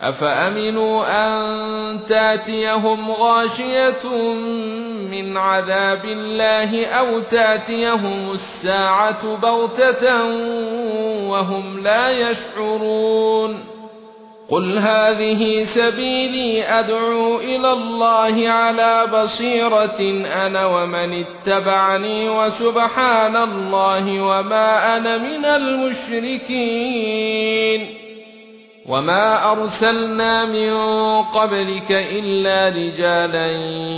أفأمنوا أن تاتيهم غاشية من عذاب الله أو تاتيهم الساعة بغتة وهم لا يشعرون؟ قل هذه سبيلي أدعو إلى الله على بصيرة أنا ومن اتبعني وسبحان الله وما أنا من المشركين. وما ارسلنا من قبلك الا رجالا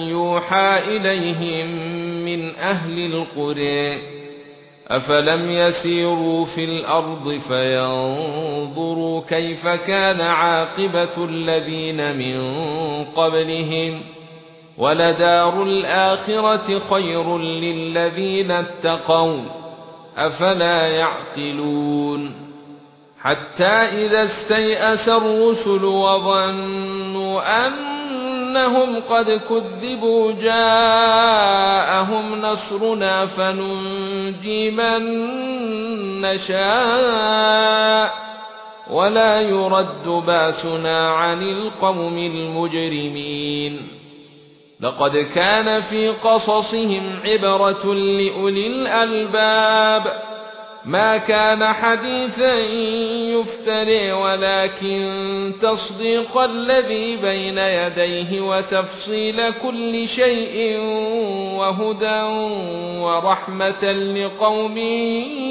يوحى اليهم من أهل القرى افلم يسيروا في الأرض فينظروا كيف كان عاقبه الذين من قبلهم ولدار الاخره خير للذين اتقوا افلا يعقلون حتى إذا استيأس الرسل وظنوا أنهم قد كذبوا جاءهم نصرنا فننجي من نشاء ولا يرد باسنا عن القوم المجرمين. لقد كان في قصصهم عبرة لأولي الألباب ما كان حديثا يفتري ولكن تصديق الذي بين يديه وتفصيل كل شيء وهدى ورحمة لقوم يؤمنون